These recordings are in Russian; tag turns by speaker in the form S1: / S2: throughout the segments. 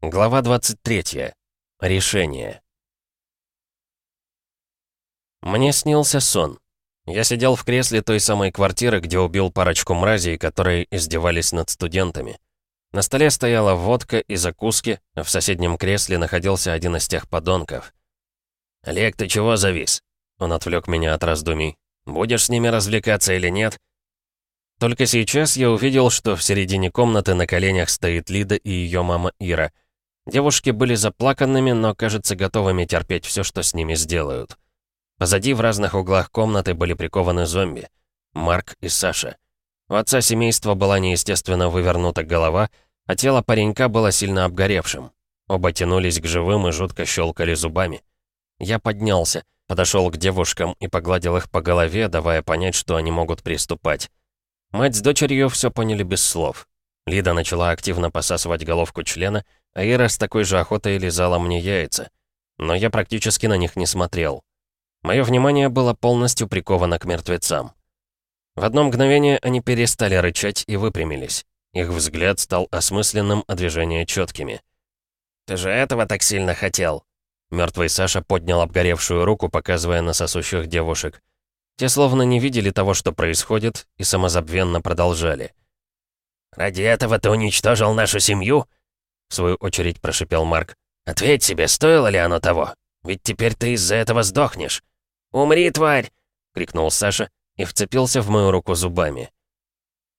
S1: Глава 23. Решение. Мне снился сон. Я сидел в кресле той самой квартиры, где убил парочку мразей, которые издевались над студентами. На столе стояла водка и закуски, а в соседнем кресле находился один из тех подонков. «Олег, ты чего завис?» Он отвлек меня от раздумий. «Будешь с ними развлекаться или нет?» Только сейчас я увидел, что в середине комнаты на коленях стоит Лида и ее мама Ира — Девушки были заплаканными, но, кажется, готовыми терпеть все, что с ними сделают. Позади в разных углах комнаты были прикованы зомби. Марк и Саша. У отца семейства была неестественно вывернута голова, а тело паренька было сильно обгоревшим. Оба тянулись к живым и жутко щелкали зубами. Я поднялся, подошел к девушкам и погладил их по голове, давая понять, что они могут приступать. Мать с дочерью все поняли без слов. Лида начала активно посасывать головку члена, а Ира с такой же охотой лизала мне яйца. Но я практически на них не смотрел. Мое внимание было полностью приковано к мертвецам. В одно мгновение они перестали рычать и выпрямились. Их взгляд стал осмысленным, а движения четкими. «Ты же этого так сильно хотел!» Мертвый Саша поднял обгоревшую руку, показывая на сосущих девушек. Те словно не видели того, что происходит, и самозабвенно продолжали. «Ради этого ты уничтожил нашу семью?» В свою очередь прошипел Марк. «Ответь себе, стоило ли оно того? Ведь теперь ты из-за этого сдохнешь». «Умри, тварь!» — крикнул Саша и вцепился в мою руку зубами.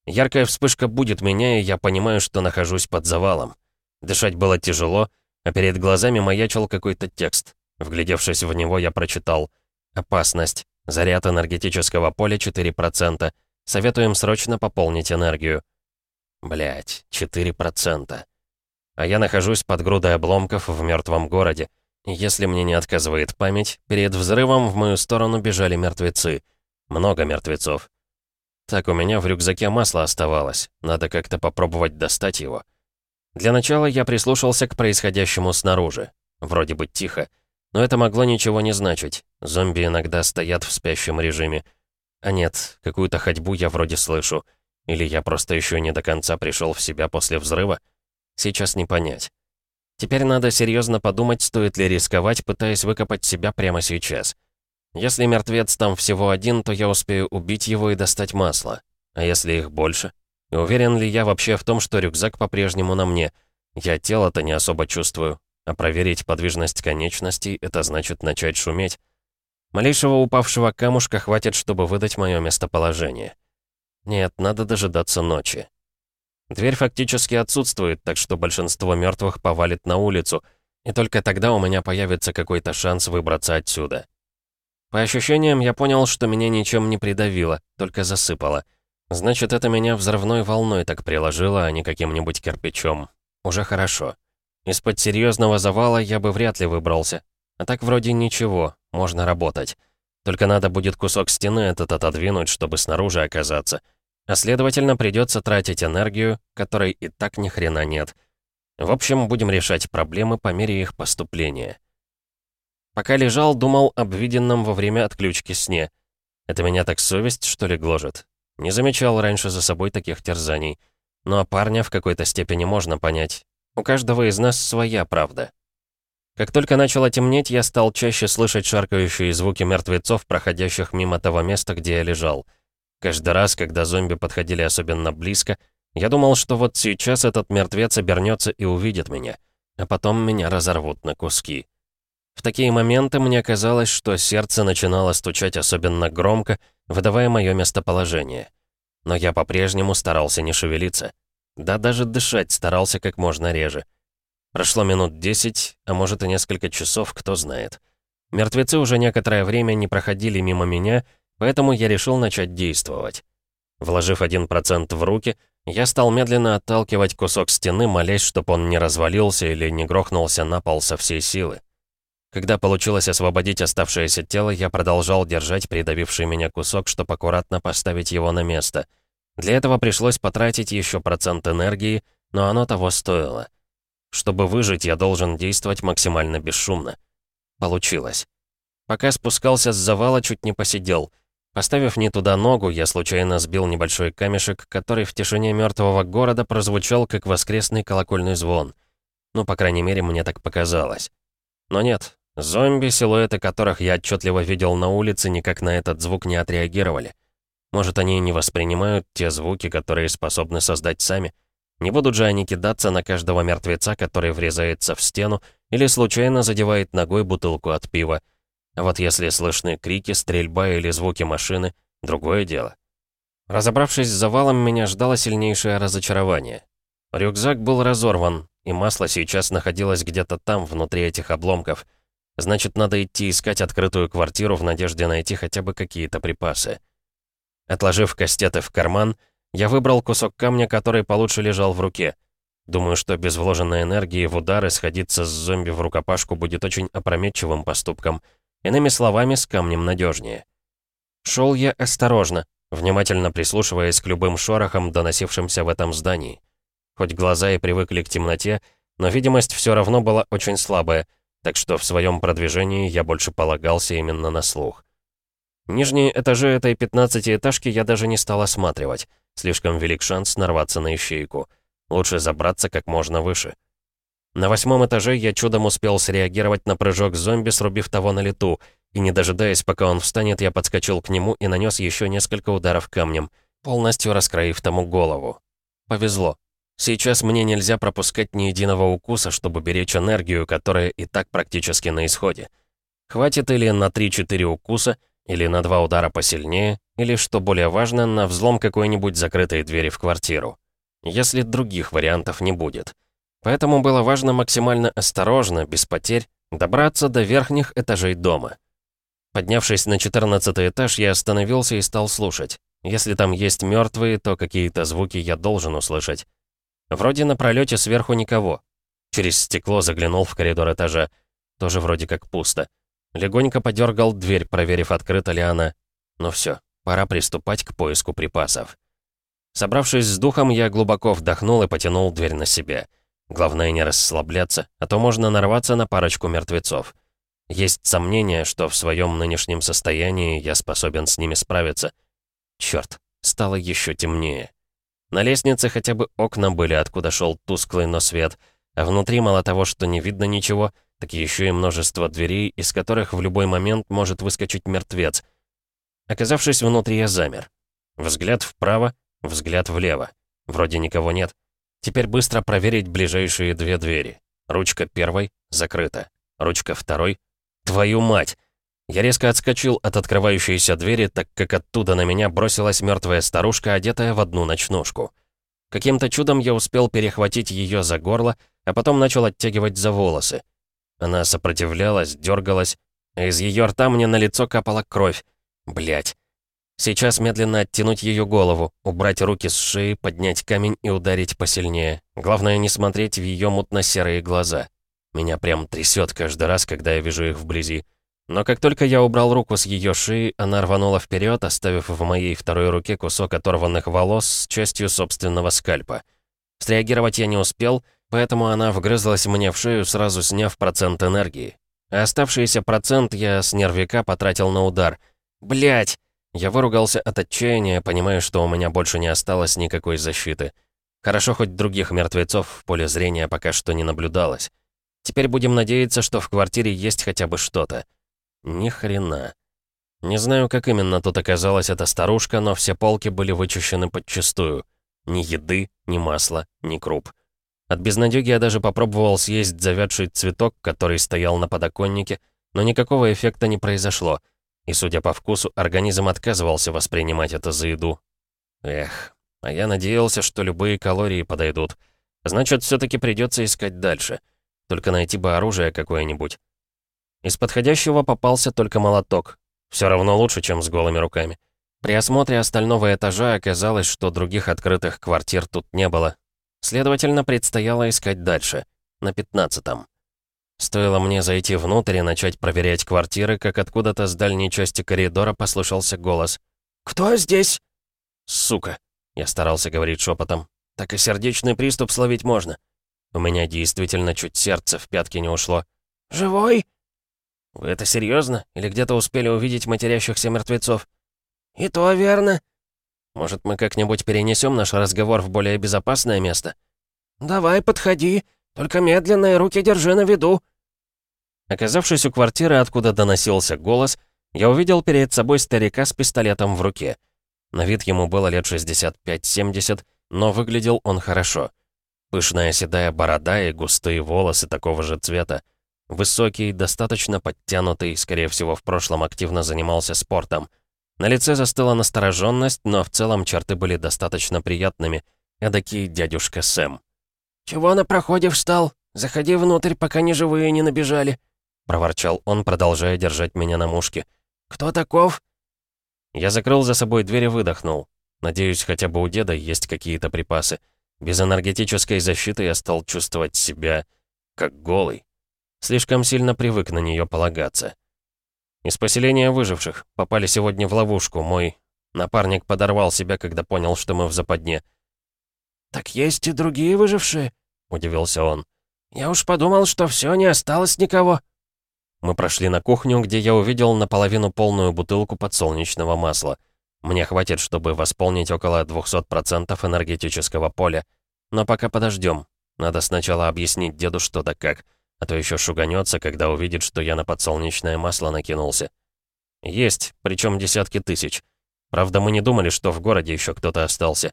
S1: Яркая вспышка будет меня, и я понимаю, что нахожусь под завалом. Дышать было тяжело, а перед глазами маячил какой-то текст. Вглядевшись в него, я прочитал «Опасность. Заряд энергетического поля 4%. Советуем срочно пополнить энергию». Блять, 4%. А я нахожусь под грудой обломков в мертвом городе. Если мне не отказывает память, перед взрывом в мою сторону бежали мертвецы. Много мертвецов. Так, у меня в рюкзаке масло оставалось. Надо как-то попробовать достать его. Для начала я прислушался к происходящему снаружи. Вроде бы тихо. Но это могло ничего не значить. Зомби иногда стоят в спящем режиме. А нет, какую-то ходьбу я вроде слышу. Или я просто еще не до конца пришел в себя после взрыва? Сейчас не понять. Теперь надо серьезно подумать, стоит ли рисковать, пытаясь выкопать себя прямо сейчас. Если мертвец там всего один, то я успею убить его и достать масло. А если их больше? И уверен ли я вообще в том, что рюкзак по-прежнему на мне? Я тело-то не особо чувствую. А проверить подвижность конечностей — это значит начать шуметь. Малейшего упавшего камушка хватит, чтобы выдать мое местоположение. Нет, надо дожидаться ночи. Дверь фактически отсутствует, так что большинство мертвых повалит на улицу, и только тогда у меня появится какой-то шанс выбраться отсюда. По ощущениям, я понял, что меня ничем не придавило, только засыпало. Значит, это меня взрывной волной так приложило, а не каким-нибудь кирпичом. Уже хорошо. Из-под серьезного завала я бы вряд ли выбрался. А так вроде ничего, можно работать. Только надо будет кусок стены этот отодвинуть, чтобы снаружи оказаться. А следовательно, придется тратить энергию, которой и так ни хрена нет. В общем, будем решать проблемы по мере их поступления. Пока лежал, думал об виденном во время отключки сне. Это меня так совесть, что ли, гложет? Не замечал раньше за собой таких терзаний. Ну а парня в какой-то степени можно понять. У каждого из нас своя правда. Как только начало темнеть, я стал чаще слышать шаркающие звуки мертвецов, проходящих мимо того места, где я лежал. Каждый раз, когда зомби подходили особенно близко, я думал, что вот сейчас этот мертвец обернется и увидит меня, а потом меня разорвут на куски. В такие моменты мне казалось, что сердце начинало стучать особенно громко, выдавая мое местоположение. Но я по-прежнему старался не шевелиться. Да даже дышать старался как можно реже. Прошло минут десять, а может и несколько часов, кто знает. Мертвецы уже некоторое время не проходили мимо меня, поэтому я решил начать действовать. Вложив один процент в руки, я стал медленно отталкивать кусок стены, молясь, чтобы он не развалился или не грохнулся на пол со всей силы. Когда получилось освободить оставшееся тело, я продолжал держать придавивший меня кусок, чтобы аккуратно поставить его на место. Для этого пришлось потратить еще процент энергии, но оно того стоило. Чтобы выжить, я должен действовать максимально бесшумно. Получилось. Пока спускался с завала, чуть не посидел. Поставив не туда ногу, я случайно сбил небольшой камешек, который в тишине мертвого города прозвучал, как воскресный колокольный звон. Ну, по крайней мере, мне так показалось. Но нет, зомби, силуэты которых я отчетливо видел на улице, никак на этот звук не отреагировали. Может, они не воспринимают те звуки, которые способны создать сами? Не будут же они кидаться на каждого мертвеца, который врезается в стену или случайно задевает ногой бутылку от пива. А вот если слышны крики, стрельба или звуки машины — другое дело. Разобравшись с завалом, меня ждало сильнейшее разочарование. Рюкзак был разорван, и масло сейчас находилось где-то там, внутри этих обломков. Значит, надо идти искать открытую квартиру в надежде найти хотя бы какие-то припасы. Отложив кастеты в карман, я выбрал кусок камня, который получше лежал в руке. Думаю, что без вложенной энергии в удары сходиться с зомби в рукопашку будет очень опрометчивым поступком. Иными словами, с камнем надежнее. Шел я осторожно, внимательно прислушиваясь к любым шорохам, доносившимся в этом здании. Хоть глаза и привыкли к темноте, но видимость все равно была очень слабая, так что в своем продвижении я больше полагался именно на слух. Нижние этажи этой пятнадцатиэтажки я даже не стал осматривать. Слишком велик шанс нарваться на ищейку. Лучше забраться как можно выше. На восьмом этаже я чудом успел среагировать на прыжок зомби, срубив того на лету, и не дожидаясь, пока он встанет, я подскочил к нему и нанес еще несколько ударов камнем, полностью раскроив тому голову. Повезло. Сейчас мне нельзя пропускать ни единого укуса, чтобы беречь энергию, которая и так практически на исходе. Хватит или на 3-4 укуса — или на два удара посильнее, или, что более важно, на взлом какой-нибудь закрытой двери в квартиру. Если других вариантов не будет. Поэтому было важно максимально осторожно, без потерь, добраться до верхних этажей дома. Поднявшись на 14 этаж, я остановился и стал слушать. Если там есть мертвые, то какие-то звуки я должен услышать. Вроде на пролете сверху никого. Через стекло заглянул в коридор этажа. Тоже вроде как пусто. Легонько подергал дверь, проверив, открыта ли она. Ну все, пора приступать к поиску припасов. Собравшись с духом, я глубоко вдохнул и потянул дверь на себя. Главное не расслабляться, а то можно нарваться на парочку мертвецов. Есть сомнение, что в своем нынешнем состоянии я способен с ними справиться. Черт, стало еще темнее. На лестнице хотя бы окна были, откуда шел тусклый, но свет, а внутри мало того, что не видно ничего — так еще и множество дверей, из которых в любой момент может выскочить мертвец. Оказавшись внутри, я замер. Взгляд вправо, взгляд влево. Вроде никого нет. Теперь быстро проверить ближайшие две двери. Ручка первой закрыта. Ручка второй. Твою мать! Я резко отскочил от открывающейся двери, так как оттуда на меня бросилась мертвая старушка, одетая в одну ночнушку. Каким-то чудом я успел перехватить ее за горло, а потом начал оттягивать за волосы. Она сопротивлялась, дергалась, а из ее рта мне на лицо капала кровь. Блять. Сейчас медленно оттянуть ее голову, убрать руки с шеи, поднять камень и ударить посильнее. Главное не смотреть в ее мутно-серые глаза. Меня прям трясет каждый раз, когда я вижу их вблизи. Но как только я убрал руку с ее шеи, она рванула вперед, оставив в моей второй руке кусок оторванных волос с частью собственного скальпа. Среагировать я не успел — Поэтому она вгрызлась мне в шею, сразу сняв процент энергии. А оставшийся процент я с нервика потратил на удар. Блять! Я выругался от отчаяния, понимая, что у меня больше не осталось никакой защиты. Хорошо, хоть других мертвецов в поле зрения пока что не наблюдалось. Теперь будем надеяться, что в квартире есть хотя бы что-то. Ни хрена. Не знаю, как именно тут оказалась эта старушка, но все полки были вычищены подчистую. Ни еды, ни масла, ни круп. От безнадёги я даже попробовал съесть завядший цветок, который стоял на подоконнике, но никакого эффекта не произошло. И, судя по вкусу, организм отказывался воспринимать это за еду. Эх, а я надеялся, что любые калории подойдут. Значит, все таки придется искать дальше. Только найти бы оружие какое-нибудь. Из подходящего попался только молоток. Все равно лучше, чем с голыми руками. При осмотре остального этажа оказалось, что других открытых квартир тут не было, Следовательно, предстояло искать дальше, на пятнадцатом. Стоило мне зайти внутрь и начать проверять квартиры, как откуда-то с дальней части коридора послышался голос. «Кто здесь?» «Сука!» — я старался говорить шепотом. «Так и сердечный приступ словить можно. У меня действительно чуть сердце в пятки не ушло». «Живой?» «Вы это серьезно? Или где-то успели увидеть матерящихся мертвецов?» «И то верно. Может, мы как-нибудь перенесем наш разговор в более безопасное место?» «Давай, подходи.
S2: Только медленные руки держи на виду».
S1: Оказавшись у квартиры, откуда доносился голос, я увидел перед собой старика с пистолетом в руке. На вид ему было лет 65-70, но выглядел он хорошо. Пышная седая борода и густые волосы такого же цвета. Высокий, достаточно подтянутый, скорее всего, в прошлом активно занимался спортом. На лице застыла настороженность, но в целом черты были достаточно приятными. Эдакий дядюшка Сэм.
S2: «Чего на проходе встал? Заходи внутрь, пока не живые не набежали», — проворчал он, продолжая держать меня на мушке. «Кто таков?»
S1: Я закрыл за собой дверь и выдохнул. Надеюсь, хотя бы у деда есть какие-то припасы. Без энергетической защиты я стал чувствовать себя как голый. Слишком сильно привык на нее полагаться. Из поселения выживших. Попали сегодня в ловушку. Мой напарник подорвал себя, когда понял, что мы в западне.
S2: «Так есть и другие выжившие?» — удивился он. «Я уж подумал, что все, не осталось никого».
S1: Мы прошли на кухню, где я увидел наполовину полную бутылку подсолнечного масла. Мне хватит, чтобы восполнить около 200% энергетического поля. Но пока подождем. Надо сначала объяснить деду что да как а то еще шуганется, когда увидит, что я на подсолнечное масло накинулся. Есть, причем десятки тысяч. Правда, мы не думали, что в городе еще кто-то остался.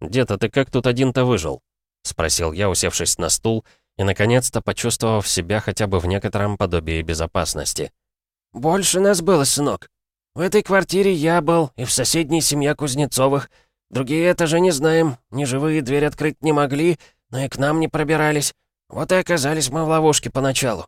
S1: «Дед, а ты как тут один-то выжил?» — спросил я, усевшись на стул, и, наконец-то, почувствовав себя хотя бы в некотором подобии безопасности.
S2: «Больше нас было, сынок. В этой квартире я был, и в соседней семья Кузнецовых. Другие этажи не знаем, ни живые дверь открыть не могли, но и к нам не пробирались. Вот и оказались мы в ловушке поначалу».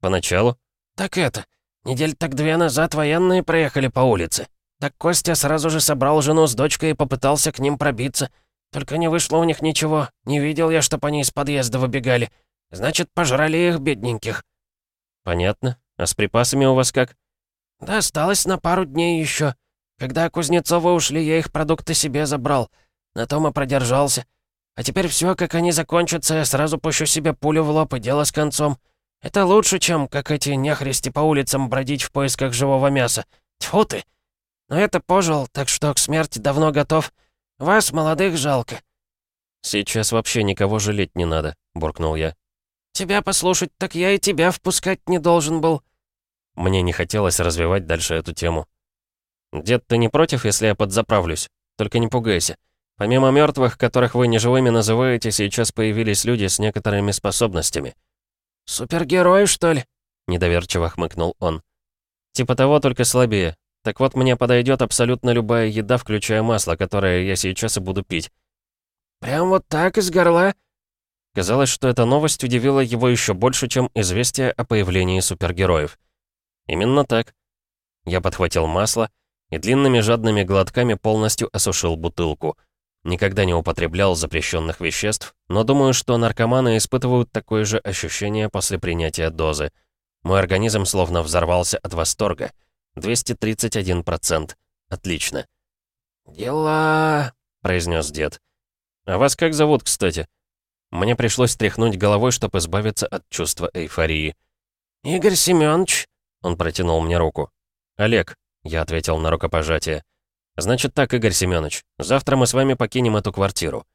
S1: «Поначалу?»
S2: «Так это. Недель так две назад военные проехали по улице. Так Костя сразу же собрал жену с дочкой и попытался к ним пробиться. Только не вышло у них ничего. Не видел я, чтоб они из подъезда выбегали. Значит, пожрали их, бедненьких».
S1: «Понятно. А с припасами у вас как?»
S2: «Да осталось на пару дней еще. Когда Кузнецовы ушли, я их продукты себе забрал. На том и продержался. А теперь все, как они закончатся, я сразу пущу себе пулю в лоб и дело с концом. Это лучше, чем, как эти нехристи по улицам бродить в поисках живого мяса. Тьфу ты! Но это пожил, так что к смерти давно готов. Вас, молодых, жалко».
S1: «Сейчас вообще никого жалеть не надо», — буркнул я.
S2: «Тебя послушать, так я и тебя впускать не должен был».
S1: Мне не хотелось развивать дальше эту тему. «Дед, ты не против, если я подзаправлюсь? Только не пугайся. Помимо мертвых, которых вы неживыми называете, сейчас появились люди с некоторыми способностями».
S2: «Супергерои, что ли?»
S1: — недоверчиво хмыкнул он. «Типа того, только слабее. Так вот, мне подойдет абсолютно любая еда, включая масло, которое я сейчас и буду пить».
S2: «Прям вот так, из горла?»
S1: Казалось, что эта новость удивила его еще больше, чем известие о появлении супергероев. Именно так. Я подхватил масло и длинными жадными глотками полностью осушил бутылку. Никогда не употреблял запрещенных веществ, но думаю, что наркоманы испытывают такое же ощущение после принятия дозы. Мой организм словно взорвался от восторга. 231%. Отлично.
S2: «Дела...» — произнес дед.
S1: «А вас как зовут, кстати?» Мне пришлось тряхнуть головой, чтобы избавиться от чувства эйфории.
S2: «Игорь Семёныч», —
S1: он протянул мне руку. «Олег», — я ответил на рукопожатие. «Значит так, Игорь Семенович, завтра мы с вами покинем эту квартиру».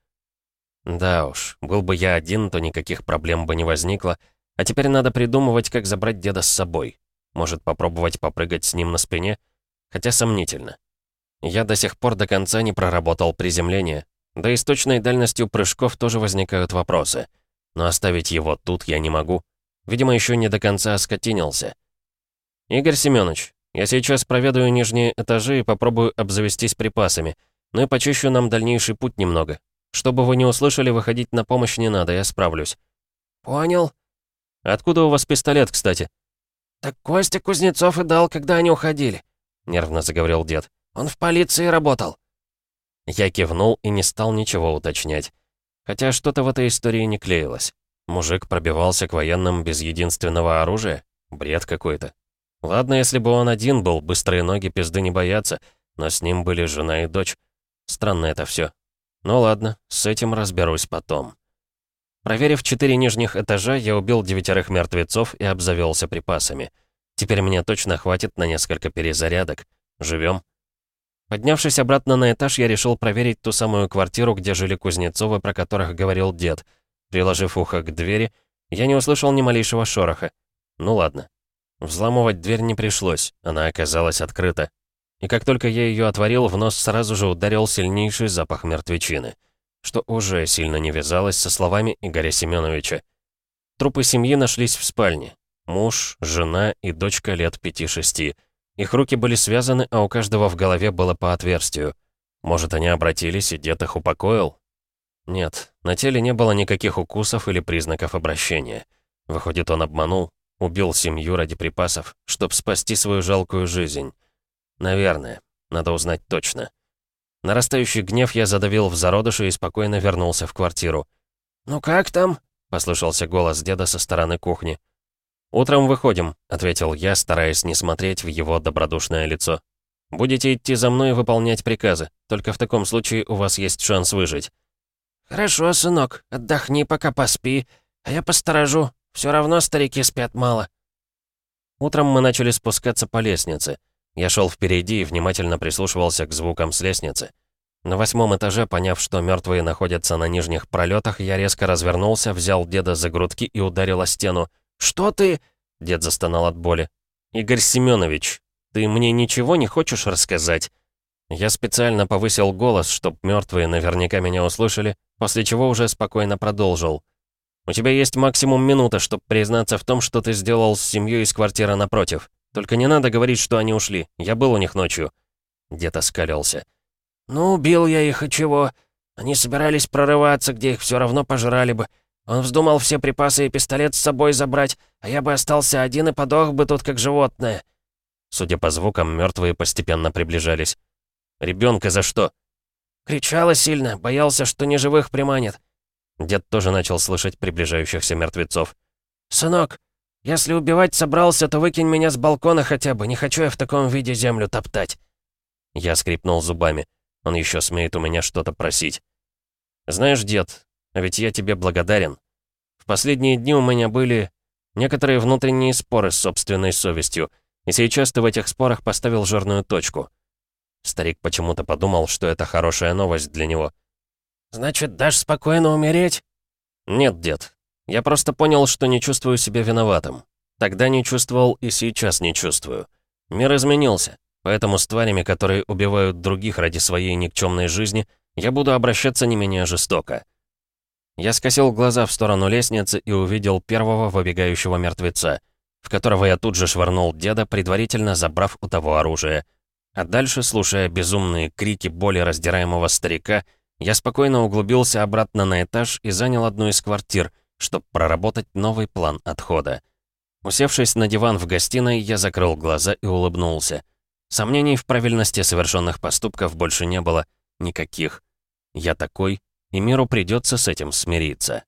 S1: Да уж, был бы я один, то никаких проблем бы не возникло, а теперь надо придумывать, как забрать деда с собой. Может, попробовать попрыгать с ним на спине? Хотя сомнительно. Я до сих пор до конца не проработал приземление. Да и с точной дальностью прыжков тоже возникают вопросы. Но оставить его тут я не могу. Видимо, еще не до конца оскотинился. «Игорь Семенович, я сейчас проведаю нижние этажи и попробую обзавестись припасами. Ну и почищу нам дальнейший путь немного. Чтобы вы не услышали, выходить на помощь не надо, я справлюсь».
S2: «Понял».
S1: «Откуда у вас пистолет, кстати?»
S2: «Так Костя Кузнецов и дал, когда они уходили», — нервно заговорил дед. «Он в полиции работал».
S1: Я кивнул и не стал ничего уточнять. Хотя что-то в этой истории не клеилось. Мужик пробивался к военным без единственного оружия? Бред какой-то. Ладно, если бы он один был, быстрые ноги пизды не боятся, но с ним были жена и дочь. Странно это все. Ну ладно, с этим разберусь потом. Проверив четыре нижних этажа, я убил девятерых мертвецов и обзавелся припасами. Теперь мне точно хватит на несколько перезарядок. Живем. Поднявшись обратно на этаж, я решил проверить ту самую квартиру, где жили Кузнецовы, про которых говорил дед. Приложив ухо к двери, я не услышал ни малейшего шороха. Ну ладно. Взламывать дверь не пришлось, она оказалась открыта. И как только я ее отворил, в нос сразу же ударил сильнейший запах мертвечины, что уже сильно не вязалось со словами Игоря Семеновича. Трупы семьи нашлись в спальне. Муж, жена и дочка лет пяти-шести. Их руки были связаны, а у каждого в голове было по отверстию. Может, они обратились, и дед их упокоил? Нет, на теле не было никаких укусов или признаков обращения. Выходит, он обманул, убил семью ради припасов, чтобы спасти свою жалкую жизнь. Наверное, надо узнать точно. Нарастающий гнев я задавил в зародыше и спокойно вернулся в квартиру.
S2: «Ну как там?»
S1: — послышался голос деда со стороны кухни. «Утром выходим», — ответил я, стараясь не смотреть в его добродушное лицо. «Будете идти за мной и выполнять приказы. Только в таком случае у вас есть шанс выжить».
S2: «Хорошо, сынок, отдохни, пока поспи, а я посторожу. Все равно старики спят мало».
S1: Утром мы начали спускаться по лестнице. Я шел впереди и внимательно прислушивался к звукам с лестницы. На восьмом этаже, поняв, что мертвые находятся на нижних пролетах, я резко развернулся, взял деда за грудки и ударил о стену.
S2: «Что ты?»
S1: — дед застонал от боли. «Игорь Семенович, ты мне ничего не хочешь рассказать?» Я специально повысил голос, чтоб мертвые наверняка меня услышали, после чего уже спокойно продолжил. «У тебя есть максимум минута, чтобы признаться в том, что ты сделал с семьей из квартиры напротив. Только не надо говорить, что они ушли. Я был у них ночью». Дед оскалился.
S2: «Ну, убил я их, и чего? Они собирались прорываться, где их все равно пожрали бы. Он вздумал все припасы и пистолет с собой забрать, а я бы остался один и подох бы тут как животное».
S1: Судя по звукам, мертвые постепенно приближались. Ребенка за что?»
S2: Кричала сильно, боялся, что неживых приманит.
S1: Дед тоже начал слышать приближающихся мертвецов.
S2: «Сынок, если убивать собрался, то выкинь меня с балкона хотя бы, не хочу я в таком виде землю топтать».
S1: Я скрипнул зубами. Он еще смеет у меня что-то просить. «Знаешь, дед, а ведь я тебе благодарен. В последние дни у меня были некоторые внутренние споры с собственной совестью, и сейчас ты в этих спорах поставил жирную точку». Старик почему-то подумал, что это хорошая новость для него.
S2: «Значит, дашь спокойно умереть?»
S1: «Нет, дед. Я просто понял, что не чувствую себя виноватым. Тогда не чувствовал и сейчас не чувствую. Мир изменился, поэтому с тварями, которые убивают других ради своей никчемной жизни, я буду обращаться не менее жестоко. Я скосил глаза в сторону лестницы и увидел первого выбегающего мертвеца, в которого я тут же швырнул деда, предварительно забрав у того оружие. А дальше, слушая безумные крики боли раздираемого старика, я спокойно углубился обратно на этаж и занял одну из квартир, чтобы проработать новый план отхода. Усевшись на диван в гостиной, я закрыл глаза и улыбнулся. Сомнений в правильности совершенных поступков больше не было. Никаких. Я такой, и миру придется с этим смириться.